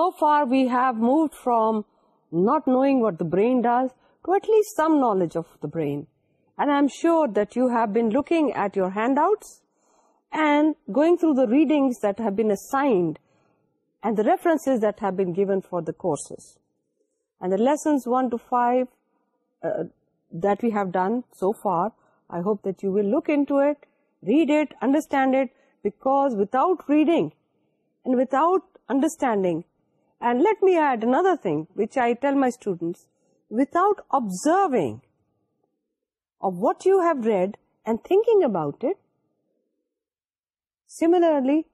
so far we have moved from not knowing what the brain does to at least some knowledge of the brain. And I'm sure that you have been looking at your handouts and going through the readings that have been assigned and the references that have been given for the courses. And the lessons 1 to 5 uh, that we have done so far, I hope that you will look into it, read it, understand it, because without reading and without understanding, and let me add another thing, which I tell my students, without observing of what you have read and thinking about it, similarly,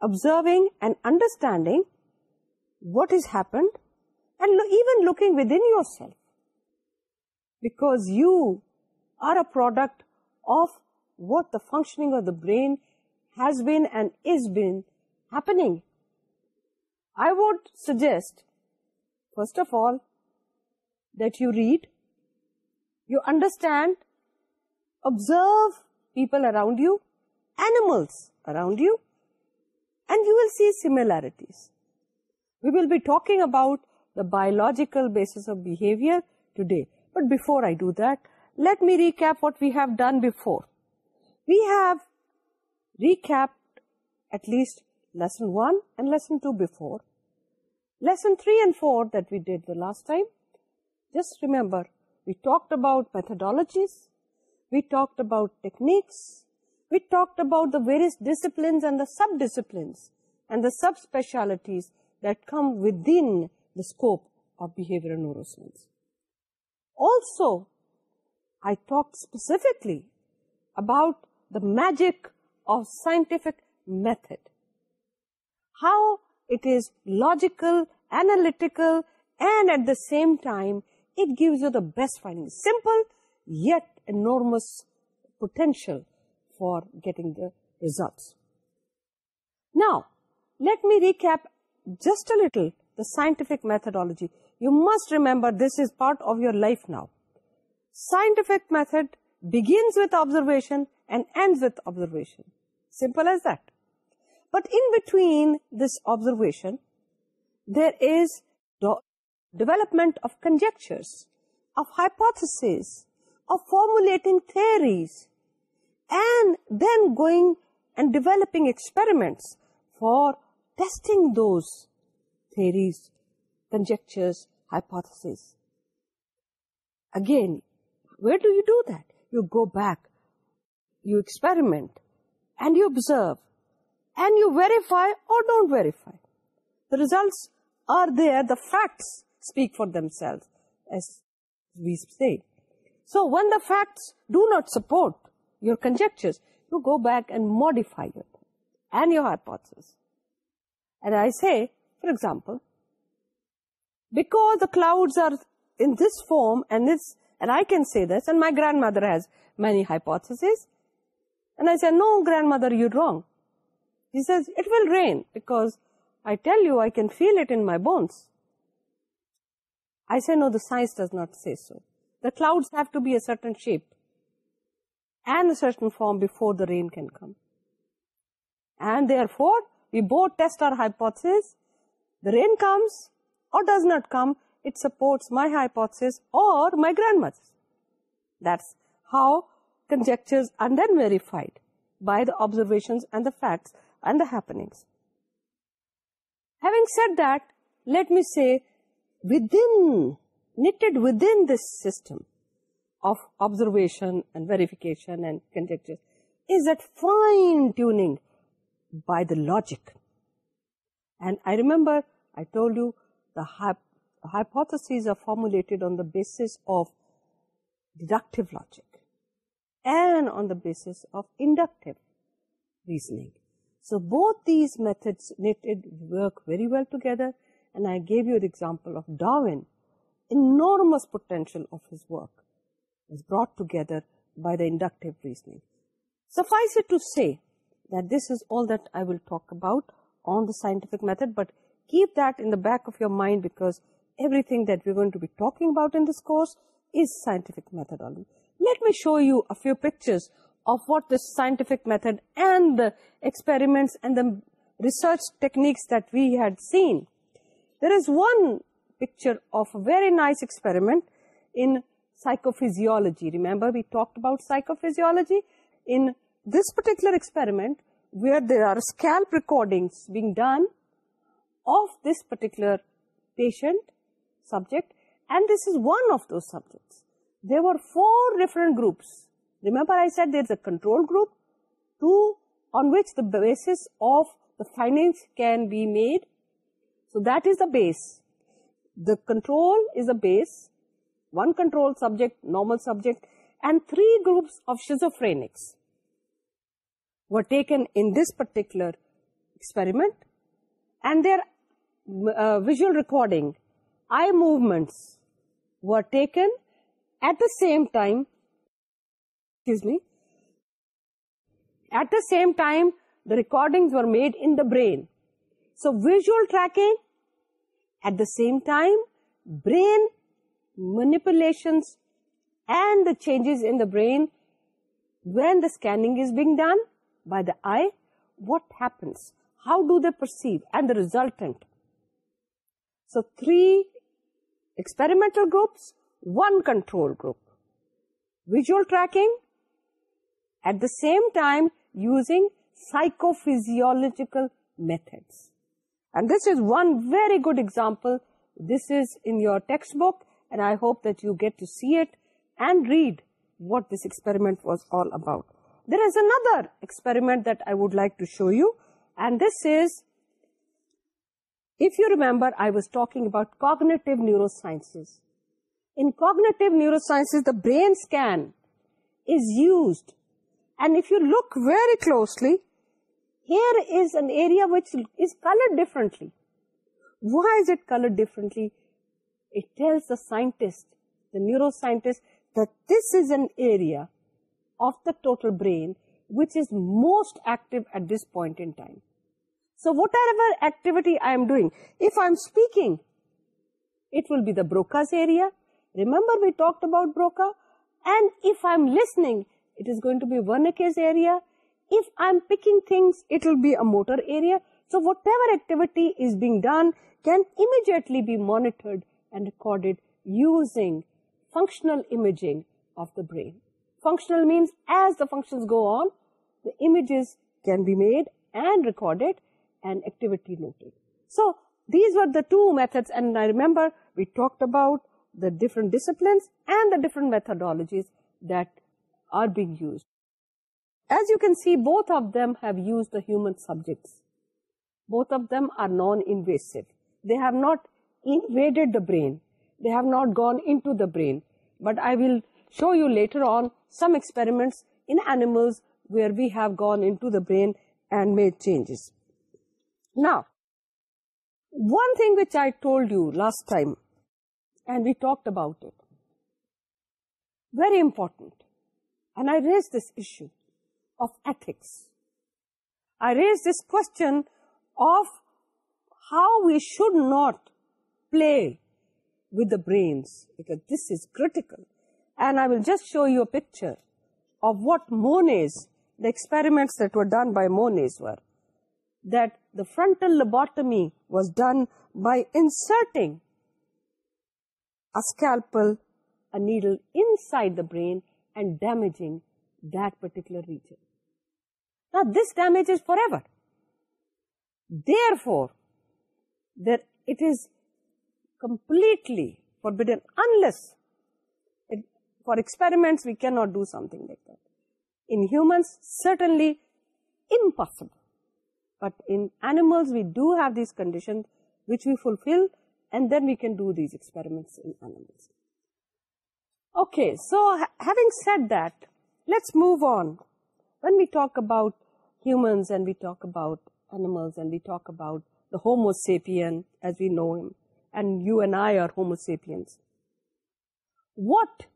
observing and understanding what has happened and even looking within yourself. Because you are a product of what the functioning of the brain has been and is been happening I would suggest, first of all, that you read, you understand, observe people around you, animals around you, and you will see similarities. We will be talking about the biological basis of behavior today. But before I do that, let me recap what we have done before. We have recapped at least lesson 1 and lesson 2 before. Lesson 3 and 4 that we did the last time, just remember, we talked about methodologies, we talked about techniques, we talked about the various disciplines and the sub-disciplines and the sub-specialities that come within the scope of behavioral neuroscience. Also, I talked specifically about the magic of scientific method how it is logical, analytical, and at the same time, it gives you the best finding. Simple, yet enormous potential for getting the results. Now, let me recap just a little the scientific methodology. You must remember this is part of your life now. Scientific method begins with observation and ends with observation. Simple as that. But in between this observation, there is development of conjectures, of hypotheses, of formulating theories, and then going and developing experiments for testing those theories, conjectures, hypotheses. Again, where do you do that? You go back, you experiment, and you observe and you verify or don't verify. The results are there, the facts speak for themselves, as we say. So when the facts do not support your conjectures, you go back and modify it and your hypothesis. And I say, for example, because the clouds are in this form and this, and I can say this, and my grandmother has many hypotheses, and I say, no, grandmother, you're wrong. He says, it will rain because I tell you I can feel it in my bones. I say, no, the science does not say so. The clouds have to be a certain shape and a certain form before the rain can come. And therefore, we both test our hypothesis. The rain comes or does not come. It supports my hypothesis or my grandmother's. That's how conjectures are then verified by the observations and the facts and the happenings. Having said that, let me say, within, knitted within this system of observation and verification and conjecture, is that fine-tuning by the logic. And I remember I told you the hy hypotheses are formulated on the basis of deductive logic and on the basis of inductive reasoning. So both these methods knitted work very well together and I gave you the example of Darwin. Enormous potential of his work was brought together by the inductive reasoning. Suffice it to say that this is all that I will talk about on the scientific method but keep that in the back of your mind because everything that we're going to be talking about in this course is scientific methodology. Let me show you a few pictures of what the scientific method and the experiments and the research techniques that we had seen. There is one picture of a very nice experiment in psychophysiology. Remember we talked about psychophysiology? In this particular experiment where there are scalp recordings being done of this particular patient subject and this is one of those subjects. There were four different groups remember I said there is a control group two on which the basis of the finance can be made. So that is the base. The control is a base, one control subject, normal subject and three groups of schizophrenics were taken in this particular experiment and their uh, visual recording, eye movements were taken at the same time excuse me. At the same time the recordings were made in the brain. So visual tracking at the same time brain manipulations and the changes in the brain when the scanning is being done by the eye what happens? How do they perceive? And the resultant. So three experimental groups one control group. Visual tracking at the same time using psychophysiological methods. And this is one very good example. This is in your textbook and I hope that you get to see it and read what this experiment was all about. There is another experiment that I would like to show you and this is, if you remember, I was talking about cognitive neurosciences. In cognitive neurosciences, the brain scan is used and if you look very closely, here is an area which is colored differently. Why is it colored differently? It tells the scientist, the neuroscientist, that this is an area of the total brain which is most active at this point in time. So whatever activity I am doing, if I am speaking, it will be the Broca's area. Remember we talked about Broca. And if I am listening, it is going to be Wernicke's area. If I'm picking things, it will be a motor area. So whatever activity is being done can immediately be monitored and recorded using functional imaging of the brain. Functional means as the functions go on, the images can be made and recorded and activity noted. So these were the two methods and I remember we talked about the different disciplines and the different methodologies that are being used. As you can see, both of them have used the human subjects. Both of them are non-invasive. They have not invaded the brain. They have not gone into the brain. But I will show you later on some experiments in animals where we have gone into the brain and made changes. Now, one thing which I told you last time and we talked about it, very important. And I raised this issue of ethics. I raised this question of how we should not play with the brains because this is critical. And I will just show you a picture of what Moniz, the experiments that were done by Moniz were. That the frontal lobotomy was done by inserting a scalpel, a needle inside the brain and damaging that particular region. Now this damage is forever. Therefore, that it is completely forbidden unless for experiments we cannot do something like that. In humans, certainly impossible. But in animals, we do have these conditions which we fulfill and then we can do these experiments in animals. Okay, so having said that, let's move on. When we talk about humans and we talk about animals and we talk about the homo sapien as we know him, and you and I are homo sapiens, what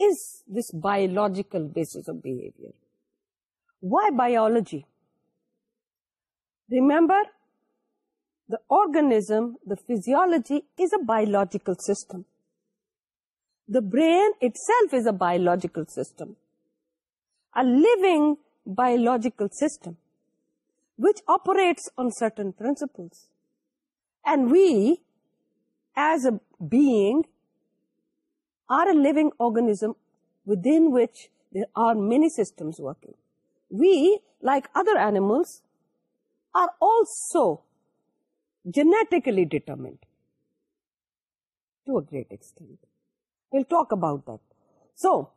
is this biological basis of behavior? Why biology? Remember, the organism, the physiology is a biological system the brain itself is a biological system. A living biological system which operates on certain principles. And we as a being are a living organism within which there are many systems working. We like other animals are also genetically determined to a great extent we'll talk about that. So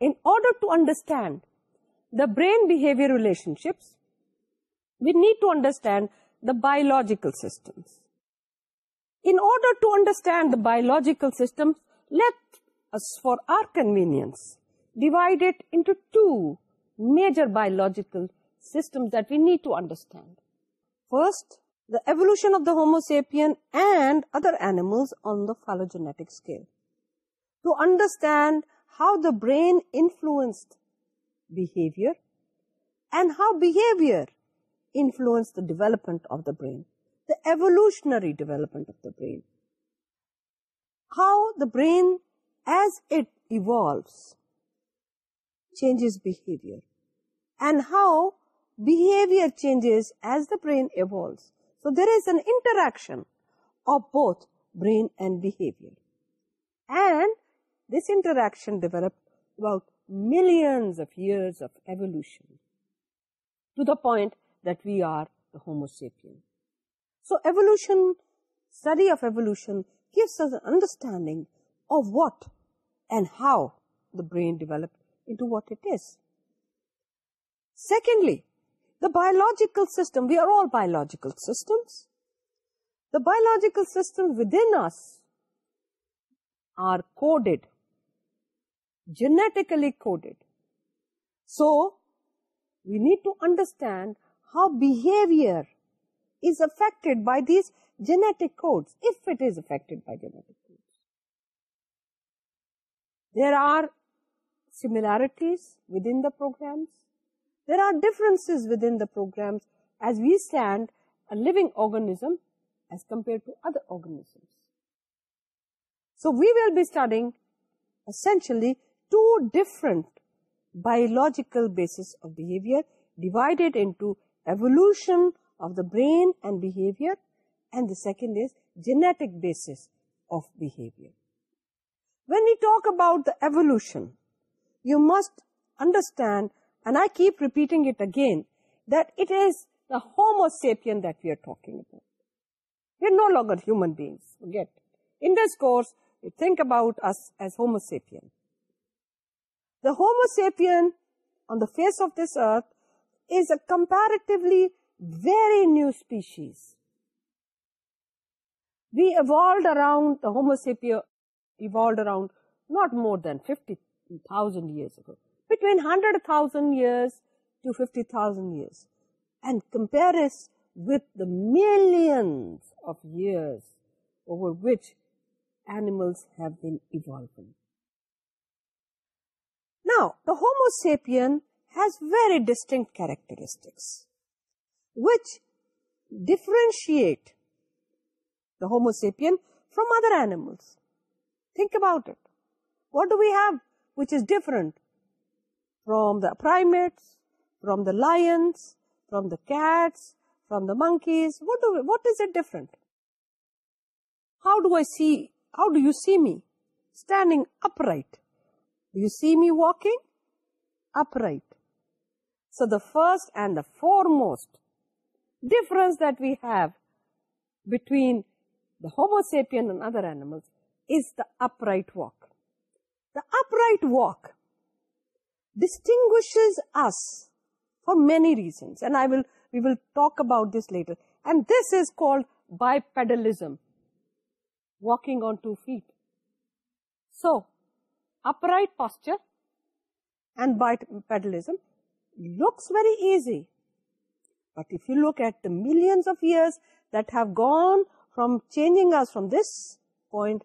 in order to understand the brain behavior relationships we need to understand the biological systems. In order to understand the biological systems let us for our convenience divide it into two major biological systems that we need to understand. First the evolution of the homo sapien and other animals on the phylogenetic scale to understand how the brain influenced behavior and how behavior influenced the development of the brain, the evolutionary development of the brain. How the brain, as it evolves, changes behavior and how behavior changes as the brain evolves. So there is an interaction of both brain and behavior. And this interaction developed about millions of years of evolution to the point that we are the Homo sapien. So evolution, study of evolution gives us an understanding of what and how the brain developed into what it is. Secondly, the biological system, we are all biological systems. The biological system within us are coded genetically coded. So, we need to understand how behavior is affected by these genetic codes, if it is affected by genetic codes. There are similarities within the programs. There are differences within the programs as we stand a living organism as compared to other organisms. So, we will be studying essentially two different biological basis of behavior divided into evolution of the brain and behavior and the second is genetic basis of behavior. When we talk about the evolution, you must understand and I keep repeating it again that it is the homo sapien that we are talking about. We are no longer human beings, forget. In this course, you think about us as homo sapien. The Homo sapien on the face of this earth is a comparatively very new species. We evolved around, the Homo sapien evolved around not more than 50,000 years ago. Between 100,000 years to 50,000 years. And compares with the millions of years over which animals have been evolving. Now, the Homo sapien has very distinct characteristics which differentiate the Homo sapien from other animals. Think about it. What do we have which is different from the primates, from the lions, from the cats, from the monkeys? What is it different? How do I see, how do you see me standing upright? you see me walking? Upright. So the first and the foremost difference that we have between the homo sapien and other animals is the upright walk. The upright walk distinguishes us for many reasons and i will we will talk about this later. And this is called bipedalism walking on two feet. So upright posture and bipedalism looks very easy. But if you look at the millions of years that have gone from changing us from this point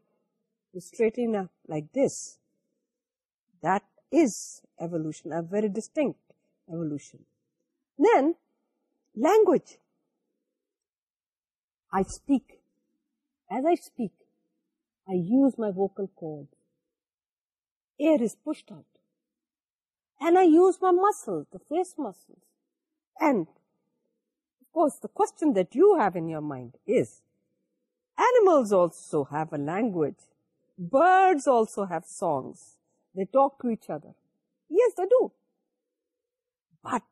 to straightening up like this, that is evolution, a very distinct evolution. Then, language. I speak. As I speak, I use my vocal cords air is pushed out. And I use my muscles, the face muscles. And of course the question that you have in your mind is, animals also have a language. Birds also have songs. They talk to each other. Yes, they do. But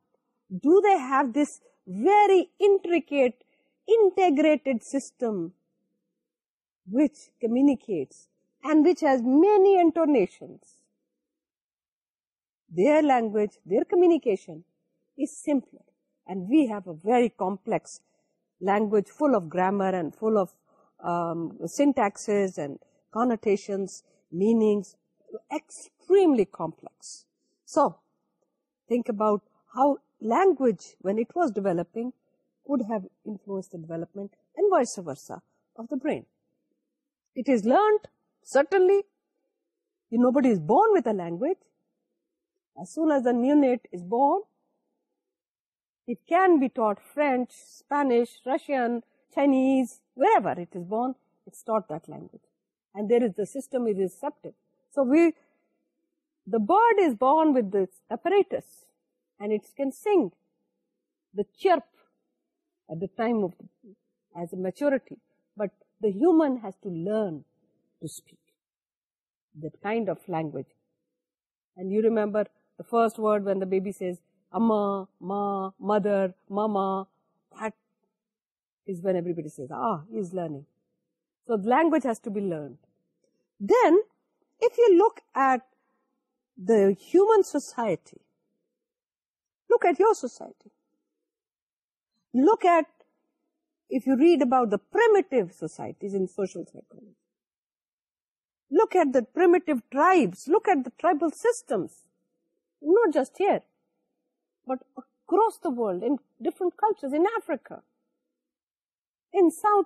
do they have this very intricate, integrated system which communicates and which has many intonations? their language, their communication is simpler. And we have a very complex language full of grammar and full of um, syntaxes and connotations, meanings, extremely complex. So, think about how language, when it was developing, could have influenced the development and vice versa of the brain. It is learned, certainly. Nobody is born with a language as soon as a unit is born, it can be taught French, Spanish, Russian, Chinese, wherever it is born, it's taught that language. And there is the system is receptive. So we, the bird is born with this apparatus and it can sing the chirp at the time of as a maturity. But the human has to learn to speak that kind of language. And you remember the first word when the baby says "ama ma mother mama that is when everybody says ah he is learning. So language has to be learned. Then if you look at the human society look at your society. Look at if you read about the primitive societies in social psychology look at the primitive tribes look at the tribal systems not just here, but across the world, in different cultures, in Africa, in South,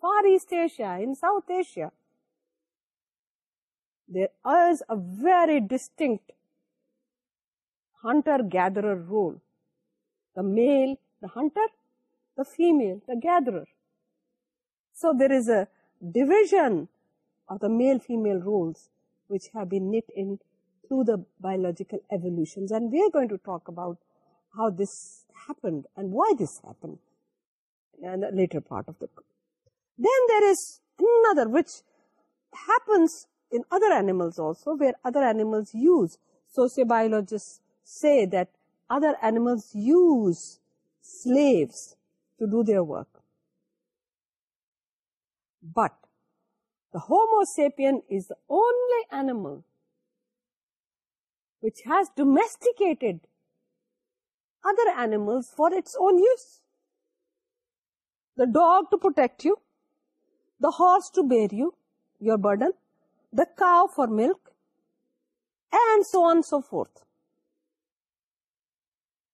Far East Asia, in South Asia, there is a very distinct hunter-gatherer role. The male, the hunter, the female, the gatherer. So there is a division of the male-female roles which have been knit in through the biological evolutions. And we are going to talk about how this happened and why this happened in the later part of the book. Then there is another which happens in other animals also where other animals use. Sociobiologists say that other animals use slaves to do their work. But the homo sapien is the only animal which has domesticated other animals for its own use. The dog to protect you, the horse to bear you, your burden, the cow for milk, and so on so forth.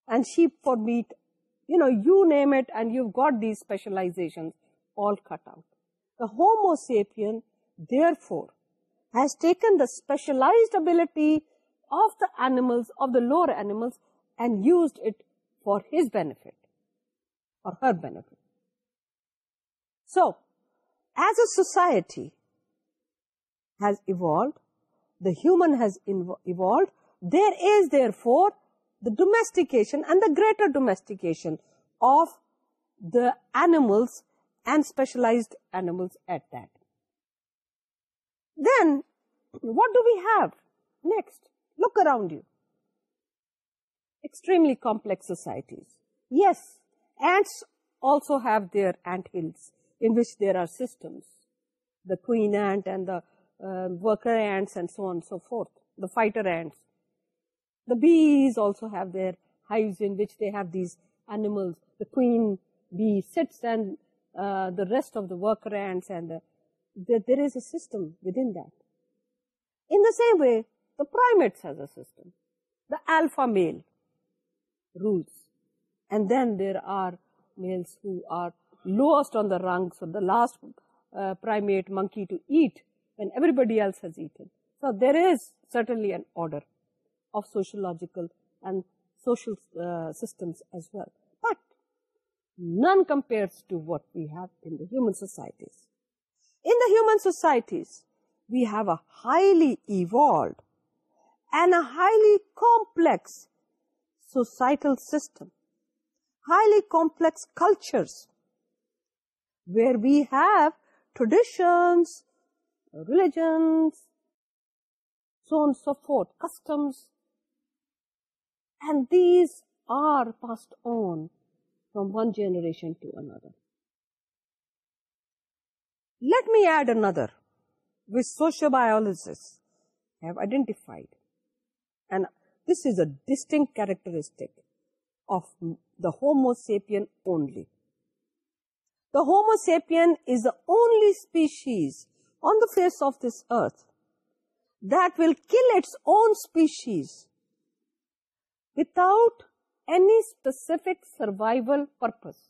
And sheep for meat, you know, you name it and you've got these specializations all cut out. The Homo sapien, therefore, has taken the specialized ability of the animals, of the lower animals and used it for his benefit or her benefit. So, as a society has evolved, the human has evolved, there is therefore the domestication and the greater domestication of the animals and specialized animals at that. Then, what do we have next? look around you. Extremely complex societies. Yes ants also have their ant hills in which there are systems. The queen ant and the um, worker ants and so on and so forth. The fighter ants. The bees also have their hives in which they have these animals. The queen bee sits and uh, the rest of the worker ants and there is a system within that. In the same way the primates as a system, the alpha male rules. And then there are males who are lowest on the rung, so the last uh, primate monkey to eat when everybody else has eaten. So there is certainly an order of sociological and social uh, systems as well. But none compares to what we have in the human societies. In the human societies, we have a highly evolved and a highly complex societal system, highly complex cultures where we have traditions, religions, so on and so forth, customs and these are passed on from one generation to another. Let me add another which sociobiologists have identified and this is a distinct characteristic of the homo sapien only. The homo sapien is the only species on the face of this earth that will kill its own species without any specific survival purpose.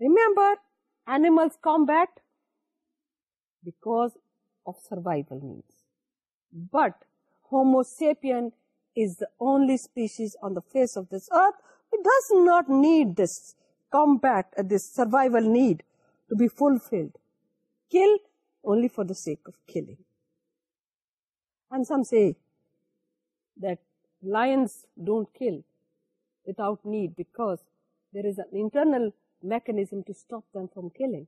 Remember animals combat because of survival needs but homo sapien is the only species on the face of this earth who does not need this combat, uh, this survival need to be fulfilled. Kill only for the sake of killing. And some say that lions don't kill without need because there is an internal mechanism to stop them from killing.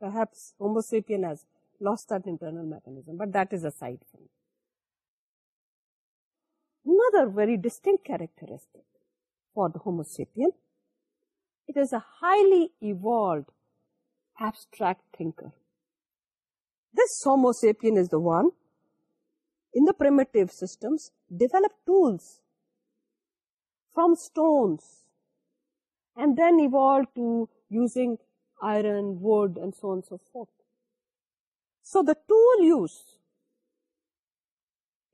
Perhaps homo sapien has lost that internal mechanism but that is aside side another very distinct characteristic for the Homo sapien. It is a highly evolved abstract thinker. This Homo sapien is the one in the primitive systems developed tools from stones and then evolved to using iron, wood and so on and so forth. So the tool use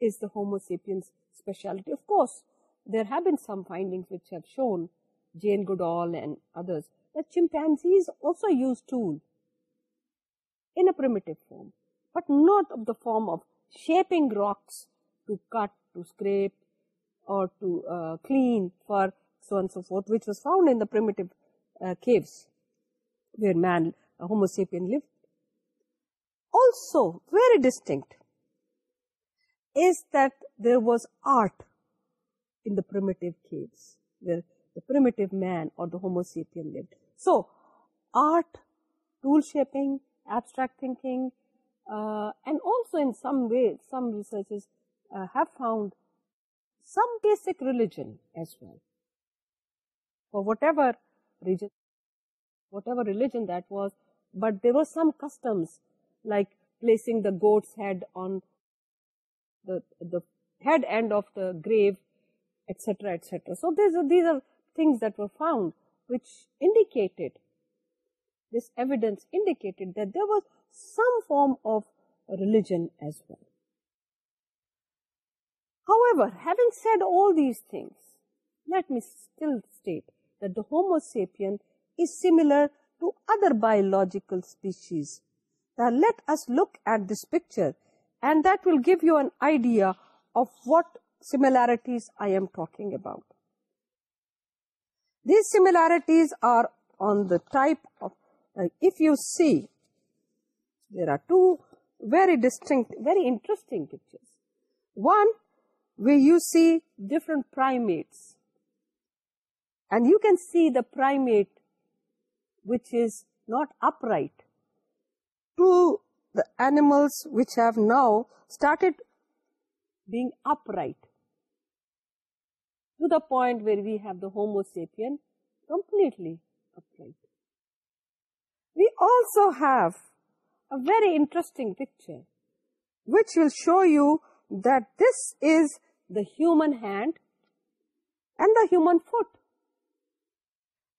is the Homo sapiens Specialty, of course, there have been some findings which have shown, Jane Goodall and others, that chimpanzees also use tool in a primitive form, but not of the form of shaping rocks to cut, to scrape, or to uh, clean for so and so forth, which was found in the primitive uh, caves where man, Homo sapien lived. Also, very distinct is that there was art in the primitive caves where the primitive man or the homo sapien lived. So, art, tool shaping, abstract thinking uh, and also in some way some researchers uh, have found some basic religion as well. For whatever region, whatever religion that was, but there were some customs like placing the goat's head on the, the head end of the grave, etc., etc. So, these these are things that were found which indicated, this evidence indicated that there was some form of religion as well. However, having said all these things, let me still state that the Homo sapien is similar to other biological species. Now, let us look at this picture and that will give you an idea of what similarities I am talking about. These similarities are on the type of, if you see, there are two very distinct, very interesting pictures. One, where you see different primates and you can see the primate which is not upright. Two the animals which have now started being upright to the point where we have the homo sapien completely upright. We also have a very interesting picture which will show you that this is the human hand and the human foot.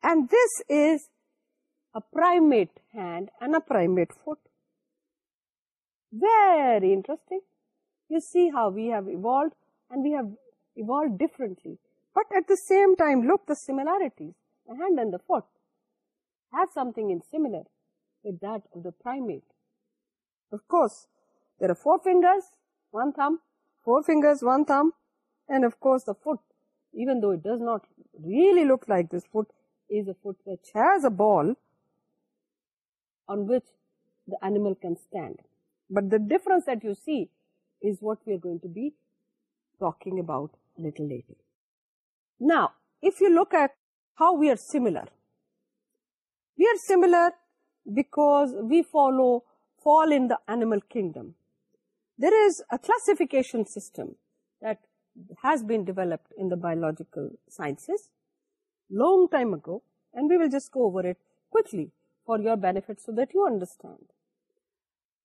And this is a primate hand and a primate foot very interesting. You see how we have evolved and we have evolved differently. But at the same time, look the similarities, the hand and the foot have something in similar with that of the primate. Of course, there are four fingers, one thumb, four fingers, one thumb, and of course the foot, even though it does not really look like this foot, is a foot which has a ball on which the animal can stand. But the difference that you see is what we are going to be talking about a little later. Now, if you look at how we are similar, we are similar because we follow fall in the animal kingdom. There is a classification system that has been developed in the biological sciences long time ago and we will just go over it quickly for your benefit so that you understand.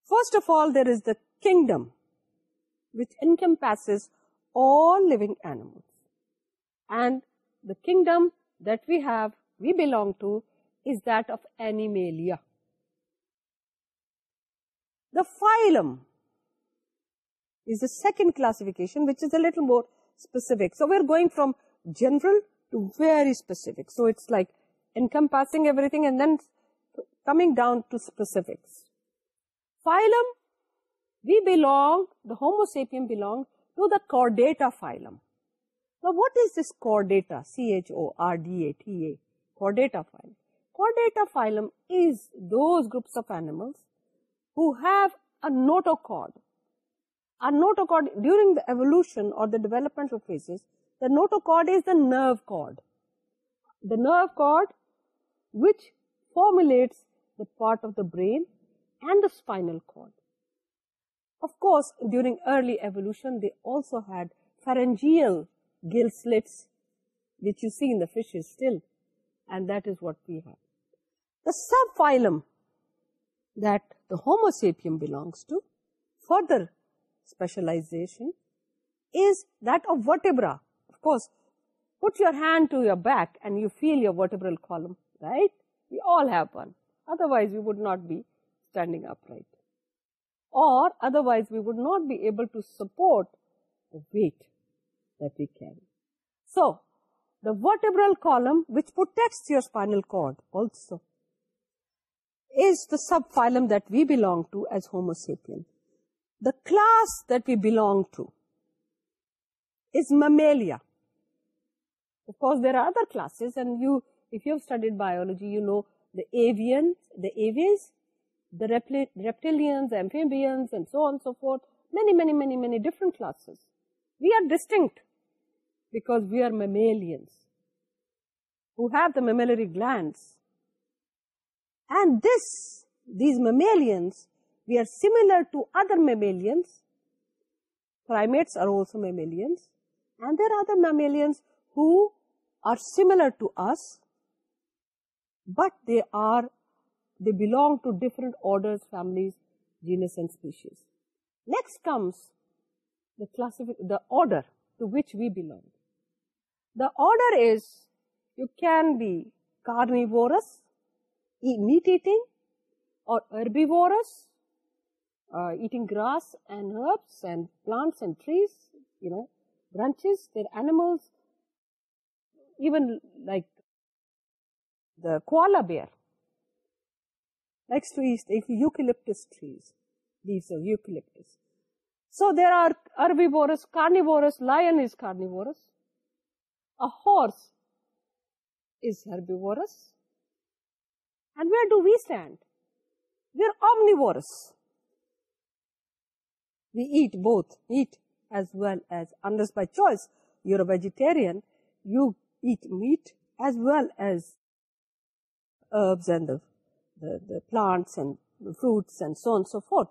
First of all, there is the kingdom, which encompasses all living animals, and the kingdom that we have, we belong to, is that of Animalia. The phylum is the second classification which is a little more specific. So we're going from general to very specific. So it's like encompassing everything and then coming down to specifics phylum we belong the homo sapien belong to the chordata phylum now what is this chordata c h o r d a t a chordata phylum chordata phylum is those groups of animals who have a notochord. A notochord during the evolution or the developmental phases, the notochord is the nerve cord. The nerve cord which formulates the part of the brain and the spinal cord. Of course, during early evolution, they also had pharyngeal gill slits, which you see in the fishes still, and that is what we have. The subphylum that the Homo sapiens belongs to, further specialization, is that of vertebra. Of course, put your hand to your back and you feel your vertebral column, right? We all have one. Otherwise, we would not be Standing upright, or otherwise we would not be able to support the weight that we carry. So, the vertebral column which protects your spinal cord also is the subphylum that we belong to as Homo sapien. The class that we belong to is Mammalia. Of course, there are other classes and you, if you have studied biology, you know the avian, the avians the reptilians, amphibians, and so on and so forth. Many, many, many, many different classes. We are distinct because we are mammalians who have the mammillary glands. And this, these mammalians, we are similar to other mammalians. Primates are also mammalians. And there are other mammalians who are similar to us, but they are they belong to different orders, families, genus and species. Next comes the the order to which we belong. The order is you can be carnivorous, meat eating, or herbivorous, uh, eating grass and herbs and plants and trees, you know, branches, They're animals, even like the koala bear next to is the eucalyptus trees leaves of eucalyptus. So there are herbivorous carnivorous lion is carnivorous. A horse is herbivorous. And where do we stand? We are omnivorous. We eat both meat as well as unless by choice you're a vegetarian you eat meat as well as herbs and the the, plants and fruits and so on and so forth.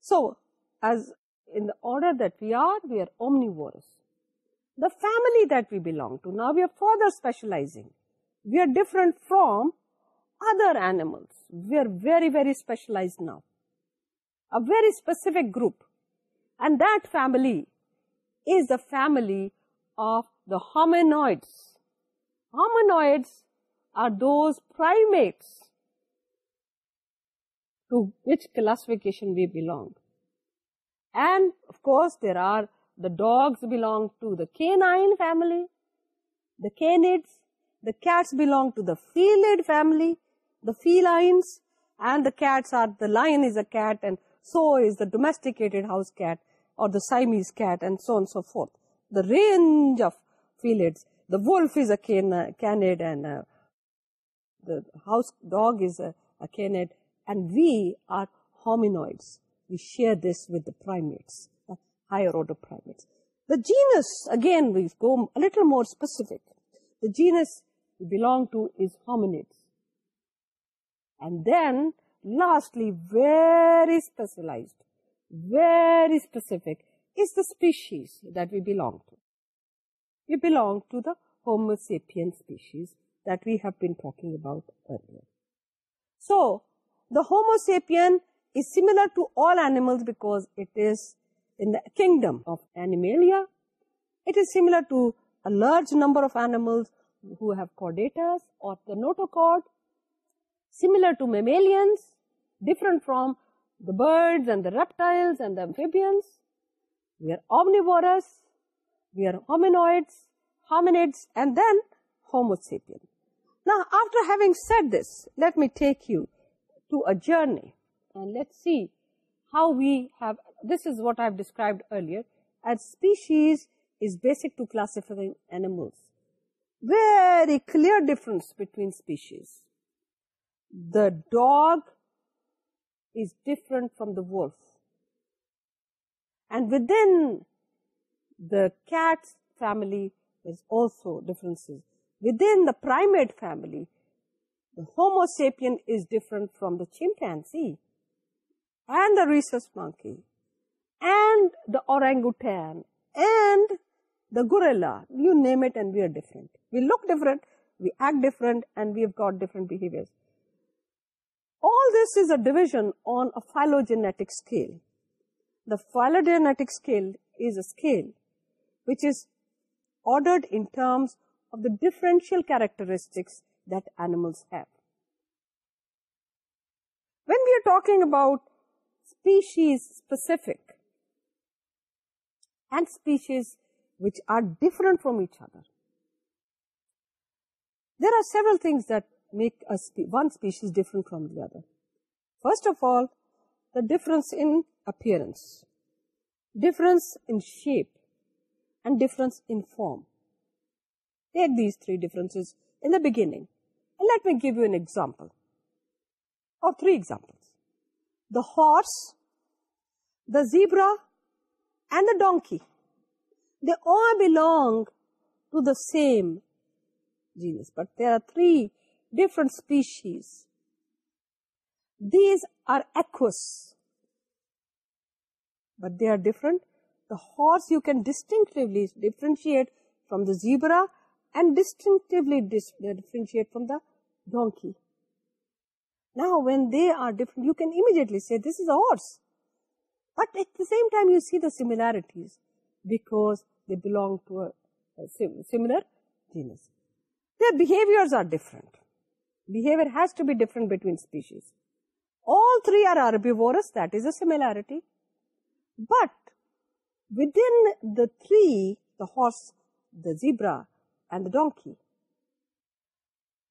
So, as in the order that we are, we are omnivores. The family that we belong to, now we are further specializing. We are different from other animals. We are very, very specialized now. A very specific group. And that family is the family of the hominoids. Hominoids are those primates to which classification we belong. And of course there are the dogs belong to the canine family, the canids, the cats belong to the felid family, the felines and the cats are the lion is a cat and so is the domesticated house cat or the Siamese cat and so on and so forth. The range of felids, the wolf is a canid and uh, the house dog is a canid and we are hominoids. We share this with the primates, the higher order primates. The genus, again, we've gone a little more specific. The genus we belong to is hominids. And then, lastly, very specialized, very specific, is the species that we belong to. We belong to the homo sapiens species that we have been talking about earlier. So, the Homo sapien is similar to all animals because it is in the kingdom of Animalia. It is similar to a large number of animals who have chordates or the notochord. similar to mammalians, different from the birds and the reptiles and the amphibians. We are omnivorous, we are hominoids, hominids, and then homo sapien. Now, after having said this, let me take you a journey. And let's see how we have, this is what I have described earlier, as species is basic to classifying animals. Very clear difference between species. The dog is different from the wolf. And within the cat family, there's also differences. Within the primate family, the homo sapien is different from the chimpanzee and the rhesus monkey and the orangutan and the gorilla. You name it and we are different. We look different we act different and we have got different behaviors. All this is a division on a phylogenetic scale. The phylogenetic scale is a scale which is ordered in terms of the differential characteristics that animals have. When we are talking about species specific and species which are different from each other, there are several things that make one species different from the other. First of all, the difference in appearance, difference in shape and difference in form. Take these three differences in the beginning let me give you an example or three examples. The horse the zebra and the donkey. They all belong to the same genus but there are three different species. These are equus but they are different. The horse you can distinctively differentiate from the zebra and distinctively uh, differentiate from the donkey. Now when they are different, you can immediately say this is a horse. But at the same time you see the similarities because they belong to a, similar genus. Their behaviors are different. Behavior has to be different between species. All three are herbivorous, that is a similarity. But within the three, the horse, the zebra, and the donkey.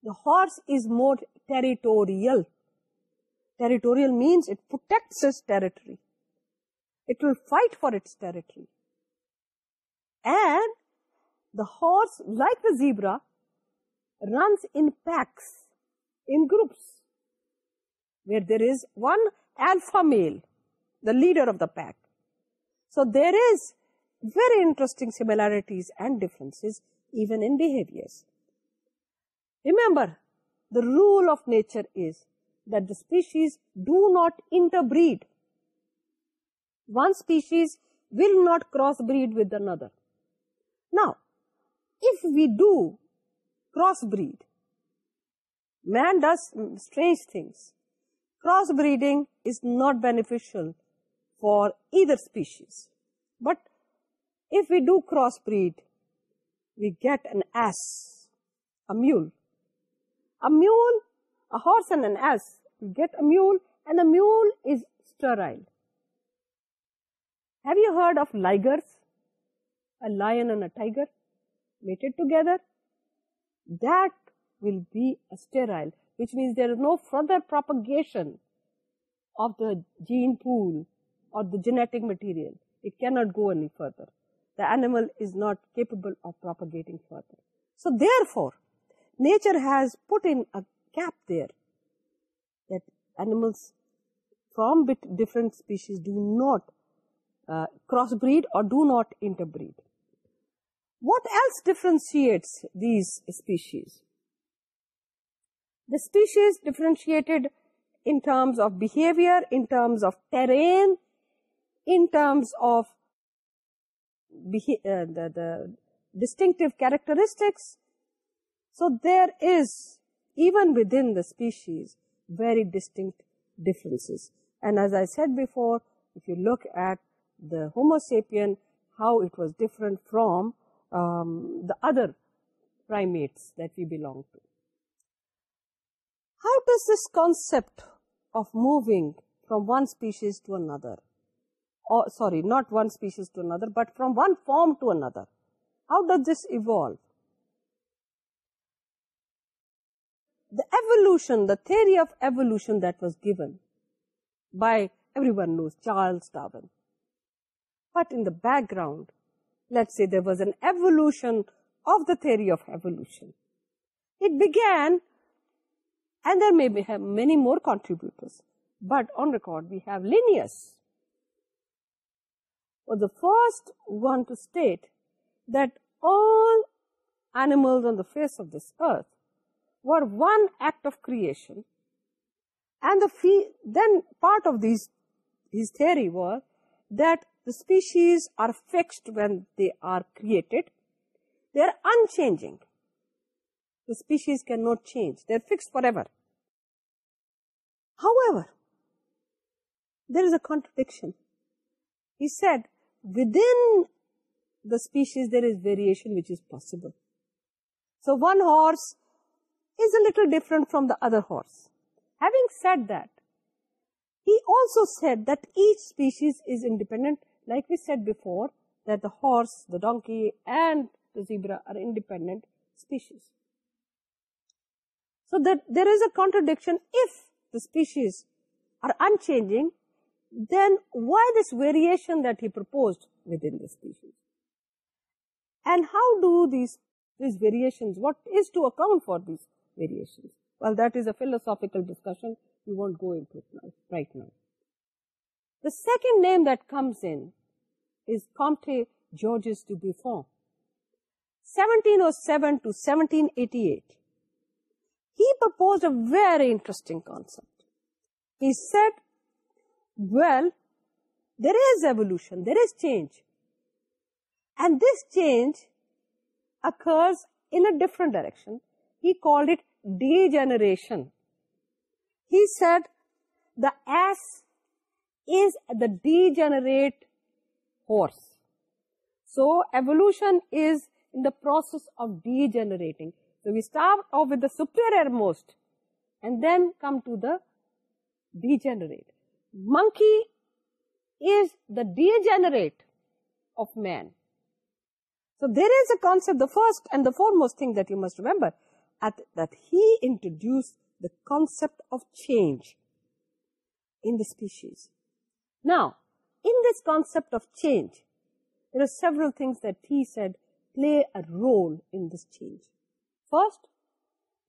The horse is more territorial. Territorial means it protects its territory. It will fight for its territory. And the horse, like the zebra, runs in packs, in groups, where there is one alpha male, the leader of the pack. So there is very interesting similarities and differences even in behaviors. Remember, the rule of nature is that the species do not interbreed. One species will not crossbreed with another. Now, if we do crossbreed, man does strange things. Crossbreeding is not beneficial for either species. But if we do crossbreed, we get an ass, a mule. A mule, a horse and an ass, we get a mule and the mule is sterile. Have you heard of ligers? A lion and a tiger mated together? That will be sterile, which means there is no further propagation of the gene pool or the genetic material. It cannot go any further the animal is not capable of propagating further. So therefore, nature has put in a gap there that animals from different species do not uh, crossbreed or do not interbreed. What else differentiates these species? The species differentiated in terms of behavior, in terms of terrain, in terms of uh, the, distinctive characteristics. So there is, even within the species, very distinct differences. And as I said before, if you look at the Homo sapien, how it was different from um, the other primates that we belong to. How does this concept of moving from one species to another or sorry not one species to another but from one form to another. How does this evolve? The evolution the theory of evolution that was given by everyone knows charles darwin. But in the background let's say there was an evolution of the theory of evolution. It began and there may be many more contributors but on record we have linnaeus was the first one to state that all animals on the face of this earth were one act of creation. And the then part of these his theory was that the species are fixed when they are created. They are unchanging. The species cannot change. They are fixed forever. However there is a contradiction. He said within the species there is variation which is possible. So one horse is a little different from the other horse. Having said that, he also said that each species is independent. Like we said before, that the horse, the donkey and the zebra are independent species. So that there is a contradiction if the species are unchanging, then why this variation that he proposed within the species? And how do these, these variations, what is to account for these variations? Well, that is a philosophical discussion. We won't go into it now, right now. The second name that comes in is Comte Georges de Buffon. 1707 to 1788, he proposed a very interesting concept. He said well, there is evolution, there is change. And this change occurs in a different direction. He called it degeneration. He said the ass is the degenerate horse. So evolution is in the process of degenerating. So we start off with the superior most and then come to the degenerate monkey is the degenerate of man. So there is a concept, the first and the foremost thing that you must remember, that he introduced the concept of change in the species. Now, in this concept of change, there are several things that he said play a role in this change. First,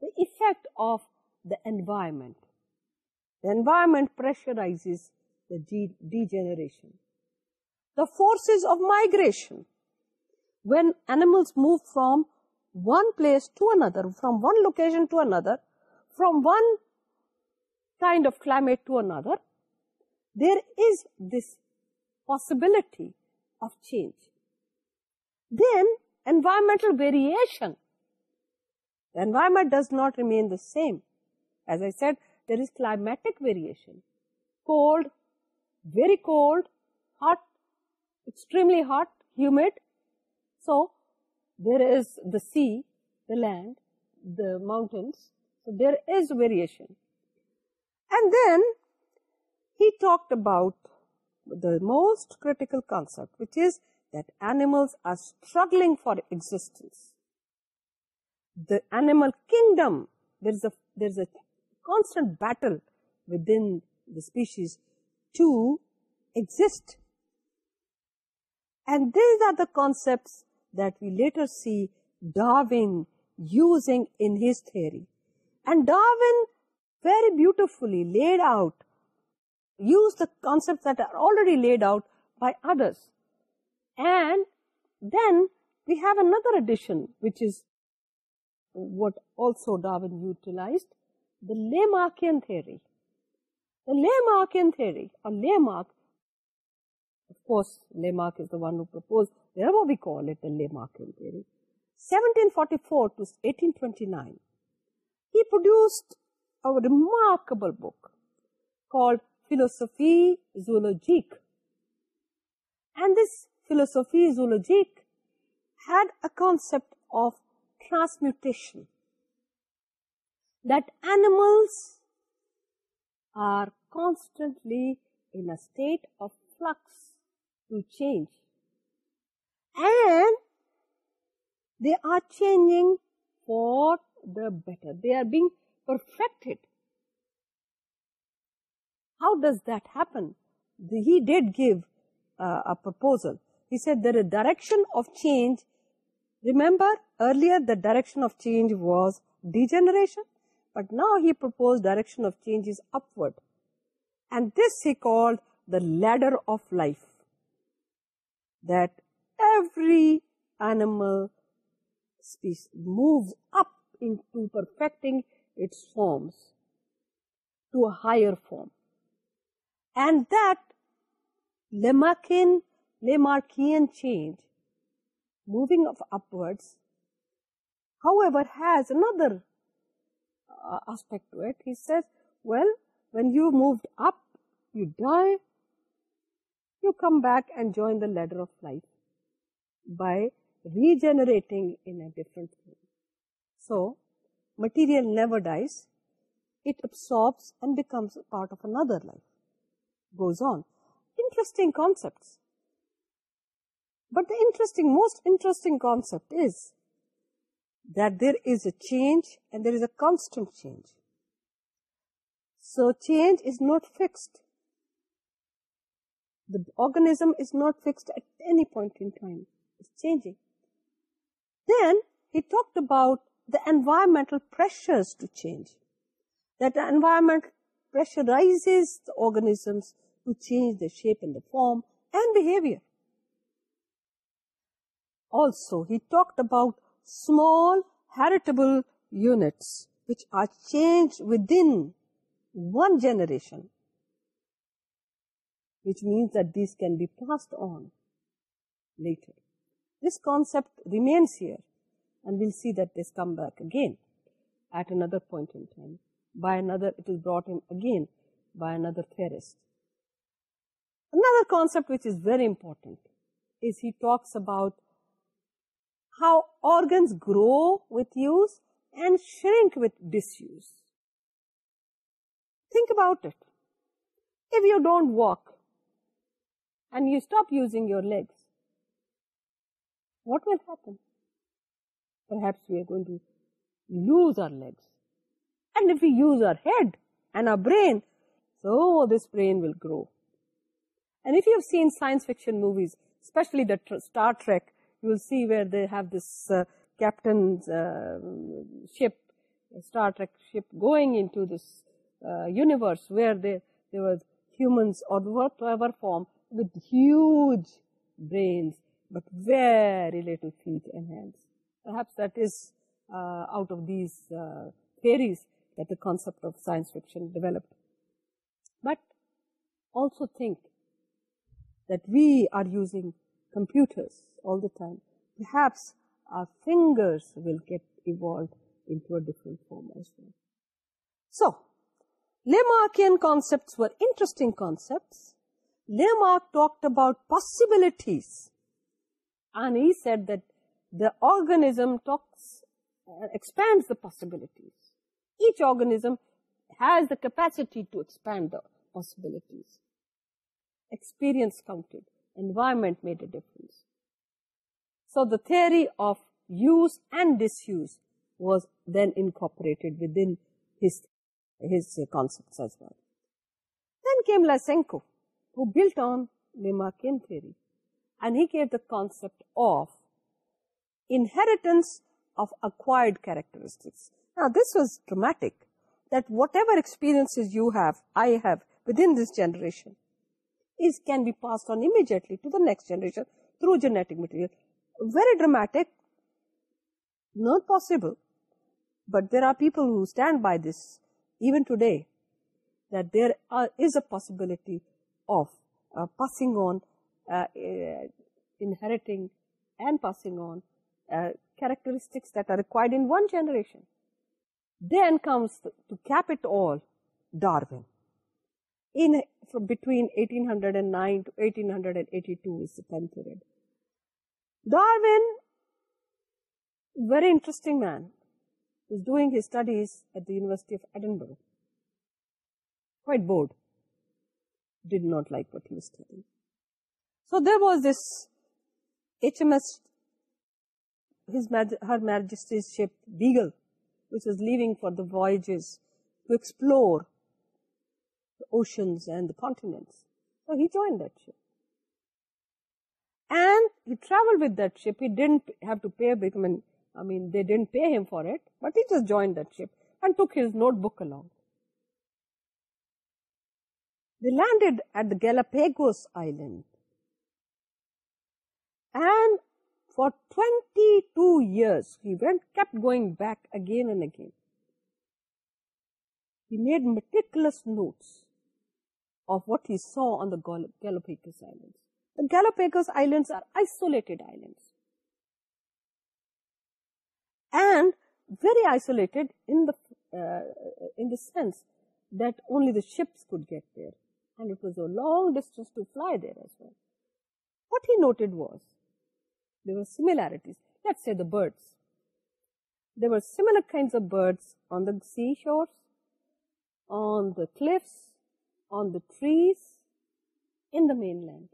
the effect of the environment environment pressurizes the degeneration. The forces of migration. When animals move from one place to another, from one location to another, from one kind of climate to another, there is this possibility of change. Then environmental variation. The environment does not remain the same. As I said, there is climatic variation. Cold, very cold, hot, extremely hot, humid. So, there is the sea, the land, the mountains. So, there is variation. And then, he talked about the most critical concept, which is that animals are struggling for existence. The animal kingdom, there is a, there is a constant battle within the species to exist. And these are the concepts that we later see Darwin using in his theory. And Darwin very beautifully laid out, used the concepts that are already laid out by others. And then we have another addition, which is what also Darwin utilized, the Lamarckian theory. The Lamarckian theory, or Lamarck, of course, Lamarck is the one who proposed, therefore we call it the Lamarckian theory. 1744 to 1829, he produced a remarkable book called Philosophie Zoologique. And this Philosophie Zoologique had a concept of transmutation that animals are constantly in a state of flux to change. And they are changing for the better. They are being perfected. How does that happen? The, he did give uh, a proposal. He said that a direction of change, remember earlier the direction of change was degeneration but now he proposed direction of changes upward. And this he called the ladder of life. That every animal species moves up into perfecting its forms to a higher form. And that Lamarckian change moving of upwards however has another aspect to it. He says, well, when you moved up, you die, you come back and join the ladder of life by regenerating in a different form. So, material never dies. It absorbs and becomes part of another life. Goes on. Interesting concepts. But the interesting, most interesting concept is that there is a change and there is a constant change. So change is not fixed. The organism is not fixed at any point in time. It's changing. Then he talked about the environmental pressures to change. That the environment pressurizes the organisms to change the shape and the form and behavior. Also, he talked about small heritable units which are changed within one generation, which means that these can be passed on later. This concept remains here and we'll see that this come back again at another point in time. By another, it is brought in again by another theorist. Another concept which is very important is he talks about how organs grow with use and shrink with disuse. Think about it. If you don't walk and you stop using your legs, what will happen? Perhaps we are going to lose our legs. And if we use our head and our brain, so this brain will grow. And if you have seen science fiction movies, especially the Star Trek you will see where they have this uh, captain's uh, ship, Star Trek ship going into this uh, universe where they, there were humans or whatever form with huge brains but very little feet and hands. Perhaps that is uh, out of these theories that the concept of science fiction developed. But also think that we are using computers all the time, perhaps our fingers will get evolved into a different form as well. So, Lamarckian concepts were interesting concepts. Lamarck talked about possibilities and he said that the organism talks, uh, expands the possibilities. Each organism has the capacity to expand the possibilities. Experience counted environment made a difference. So the theory of use and disuse was then incorporated within his, his concepts as well. Then came Lysenko, who built on Lamarckian theory, and he gave the concept of inheritance of acquired characteristics. Now this was dramatic, that whatever experiences you have, I have, within this generation, is can be passed on immediately to the next generation through genetic material. Very dramatic, not possible. But there are people who stand by this even today that there are, is a possibility of uh, passing on, uh, inheriting and passing on uh, characteristics that are required in one generation. Then comes to cap it all, Darwin in from between 1809 to 1882 is the time period. Darwin, very interesting man, was doing his studies at the University of Edinburgh. Quite bored. Did not like what he was studying. So there was this HMS, his Maj Her Majesty's ship Beagle, which was leaving for the voyages to explore the oceans and the continents. So he joined that ship, and he traveled with that ship. He didn't have to pay a two man. I mean, they didn't pay him for it, but he just joined that ship and took his notebook along. They landed at the Galapagos Island. And for 22 years, he went, kept going back again and again. He made meticulous notes of what he saw on the Galapagos Islands. The Galapagos Islands are isolated islands. And very isolated in the uh, in the sense that only the ships could get there. And it was a long distance to fly there as well. What he noted was there were similarities. Let's say the birds. There were similar kinds of birds on the seashores, on the cliffs, on the trees in the mainland.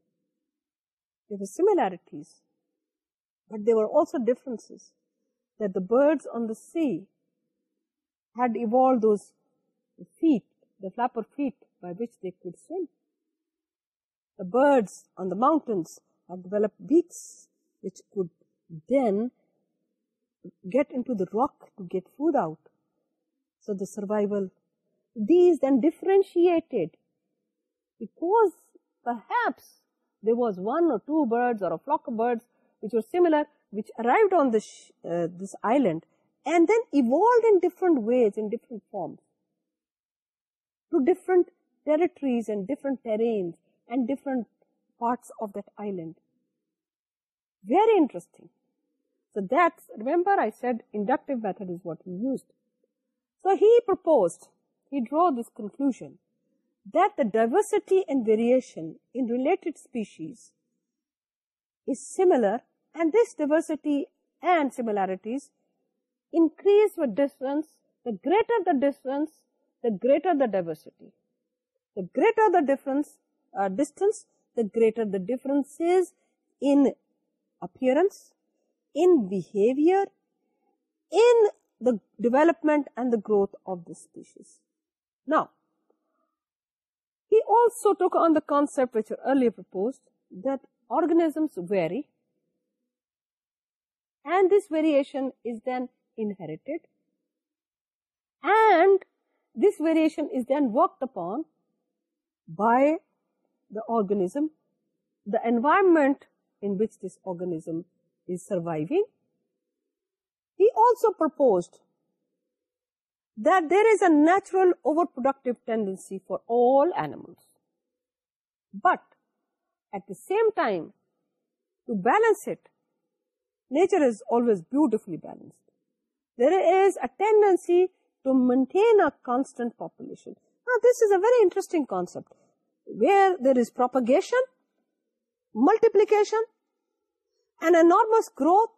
There were similarities, but there were also differences that the birds on the sea had evolved those feet, the flapper feet by which they could swim. The birds on the mountains had developed beaks which could then get into the rock to get food out. So the survival, these then differentiated because perhaps there was one or two birds or a flock of birds which were similar which arrived on this uh, this island and then evolved in different ways in different forms to different territories and different terrains and different parts of that island. Very interesting. So that's remember i said inductive method is what he used. So he proposed he drew this conclusion that the diversity and variation in related species is similar and this diversity and similarities increase with distance. The greater the distance, the greater the diversity. The greater the difference, uh, distance, the greater the differences in appearance, in behavior, in the development and the growth of the species. Now, he also took on the concept which earlier proposed that organisms vary and this variation is then inherited and this variation is then worked upon by the organism, the environment in which this organism is surviving. He also proposed that there is a natural overproductive tendency for all animals. But at the same time, to balance it, nature is always beautifully balanced. There is a tendency to maintain a constant population. Now this is a very interesting concept. Where there is propagation, multiplication, and enormous growth,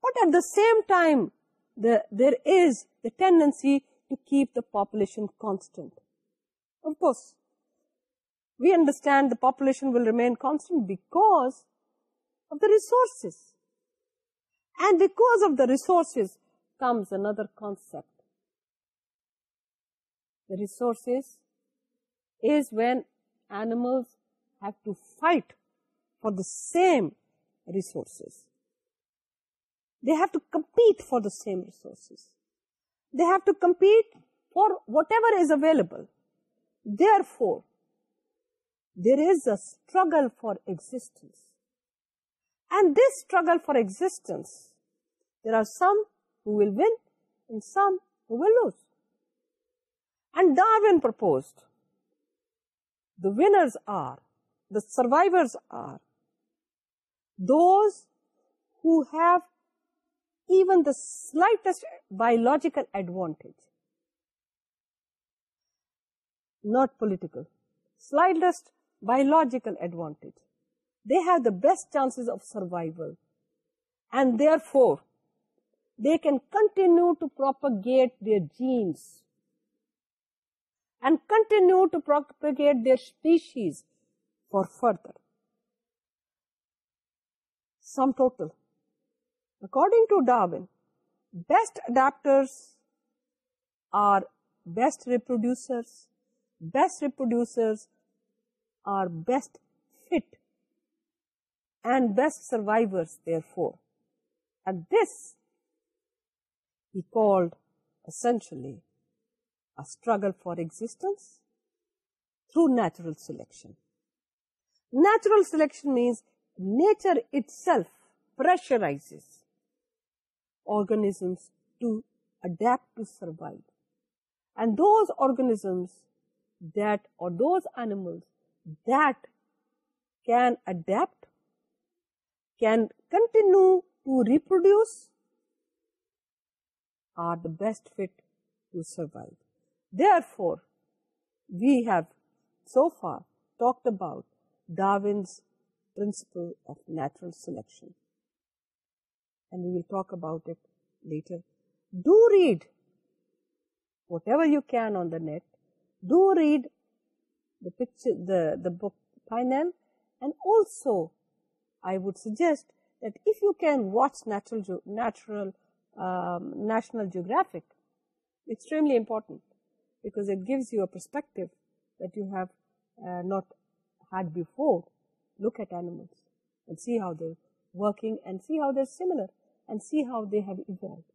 but at the same time, the, there is the tendency to keep the population constant. Of course, we understand the population will remain constant because of the resources. And because of the resources comes another concept. The resources is when animals have to fight for the same resources they have to compete for the same resources. They have to compete for whatever is available. Therefore, there is a struggle for existence. And this struggle for existence, there are some who will win and some who will lose. And Darwin proposed, the winners are, the survivors are, those who have even the slightest biological advantage. Not political. Slightest biological advantage. They have the best chances of survival. And therefore, they can continue to propagate their genes. And continue to propagate their species for further. sum total. According to Darwin, best adapters are best reproducers. Best reproducers are best fit and best survivors therefore. And this he called essentially a struggle for existence through natural selection. Natural selection means nature itself pressurizes organisms to adapt to survive. And those organisms that or those animals that can adapt, can continue to reproduce are the best fit to survive. Therefore, we have so far talked about Darwin's principle of natural selection and we will talk about it later. Do read whatever you can on the net. Do read the picture, the, the book Pinel and also I would suggest that if you can watch natural natural um, National Geographic, extremely important because it gives you a perspective that you have uh, not had before. Look at animals and see how they're working and see how they're similar and see how they have evolved.